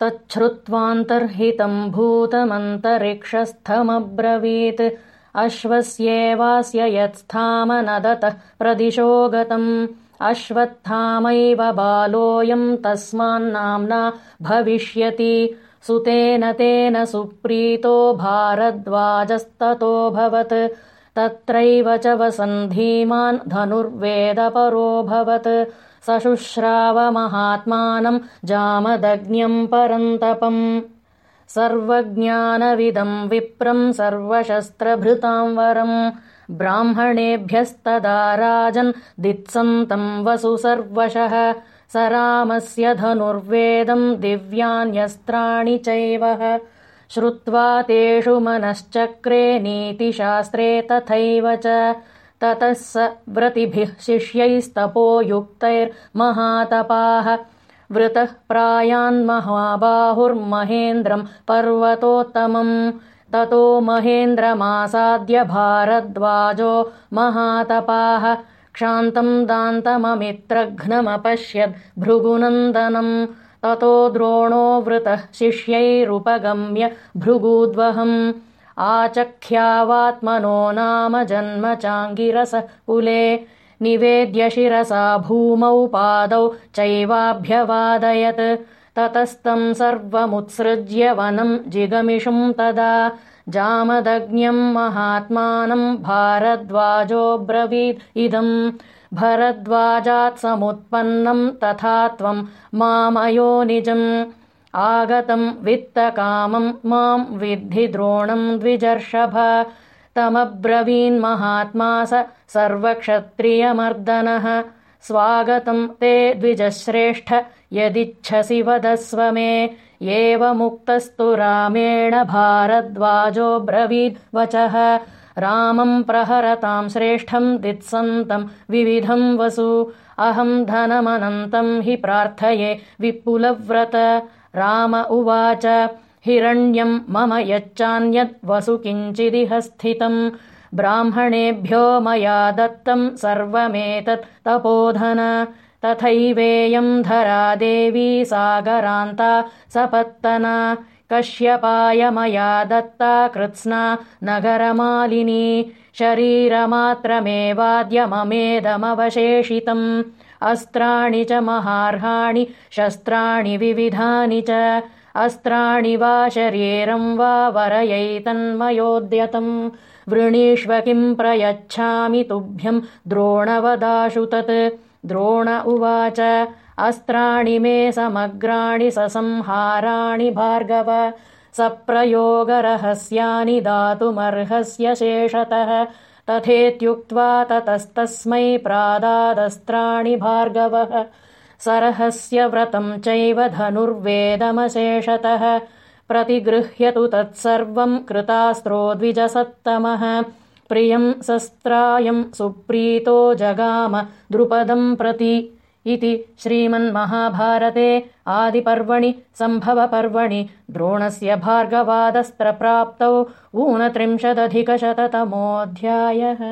तच्छ्रुत्वान्तर्हितम् भूतमन्तरिक्षस्थमब्रवीत् अश्वस्येवास्य यत्स्थामनदतः प्रदिशो गतम् अश्वत्थामैव बालोऽयम् तस्मान्नाम्ना भविष्यति। सुतेन तेन सुप्रीतो भारद्वाजस्ततोऽभवत्। तत्रैव च वसन्धीमान् धनुर्वेदपरोऽभवत् सशुश्रावमहात्मानम् जामदग्न्यम् परन्तपम्। सर्वज्ञानविदम् विप्रम् सर्वशस्त्रभृताम् वरम् ब्राह्मणेभ्यस्तदा राजन् दित्सन्तम् वसु सर्वशः। स रामस्य धनुर्वेदम् दिव्यान्यस्त्राणि चैव। श्रुत्वा तेषु मनश्चक्रे नीतिशास्त्रे तथैव च ततः स व्रतिभिः शिष्यैस्तपो युक्तैर्महातपाः वृतः प्रायान्महाबाहुर्महेन्द्रम् पर्वतोत्तमम्। ततो महेन्द्रमासाद्य भारद्वाजो महातपाः। क्षान्तम् दान्तममित्रघ्नमपश्यद् भृगुनन्दनम्। ततो द्रोणो वृतः शिष्यैरुपगम्य भृगूद्वहम् आचख्यावात्मनो नाम जन्म चाङ्गिरसः कुले। निवेद्य शिरसा भूमौ पादौ चैवाभ्यवादयत्। ततस्तम् सर्वमुत्सृज्य वनम् जिगमिषुम् तदा। जामदग्न्यम् महात्मानम् भारद्वाजोऽब्रवीद् इदम्। भरद्वाजात् समुत्पन्नम् तथा त्वम् मामयो निजम् आगतम् वित्तकामम् माम् विद्धि द्रोणम् द्विजर्षभ। तमब्रवीन्महात्मा स सर्वक्षत्रियमर्दनः। स्वागतम् ते द्विजश्रेष्ठ यदिच्छसि वदस्व मे। एवमुक्तस्तु रामेण भारद्वाजोऽब्रवीद् वचः। रामम् प्रहरताम् श्रेष्ठम् दित्सन्तम् विविधम् वसु। अहम् धनमनन्तम् हि प्रार्थये विपुलव्रत राम उवाच हिरण्यम् मम यच्चान्यद् वसु किञ्चिदिह स्थितम् ब्राह्मणेभ्यो मया दत्तम् सर्वमेतत् तपोधन। तथैवेयम् धरा देवी सागरान्ता सपत्तना। कश्यपाय मया दत्ता कृत्स्ना नगरमालिनी। शरीरमात्रमेवाद्यममेदमवशेषितम् अस्त्राणि च महार्हाणि शस्त्राणि विविधानि च। अस्त्राणि वा शरीरम् वा वरयैतन्मयोद्यतम्। वृणीष्व किम् प्रयच्छामि तुभ्यम् द्रोणवदाशु तत्। द्रोण उवाच अस्त्राणि मे समग्राणि ससंहाराणि भार्गव। सप्रयोगरहस्यानि दातुमर्हस्य शेषतः तथेत्युक्त्वा ततस्तस्मै प्रादादस्त्राणि भार्गवः। सरहस्य व्रतम् चैव धनुर्वेदमशेषतः। प्रतिगृह्यतु तत्सर्वम् कृतास्त्रो द्विजसत्तमः प्रियम् सस्त्रायम् सुप्रीतो जगाम द्रुपदम् प्रति इति श्रीमन्महाभारते आदिपर्वणि सम्भवपर्वणि द्रोणस्य भार्गवादस्त्रप्राप्तौ ऊनत्रिंशदधिकशततमोऽध्यायः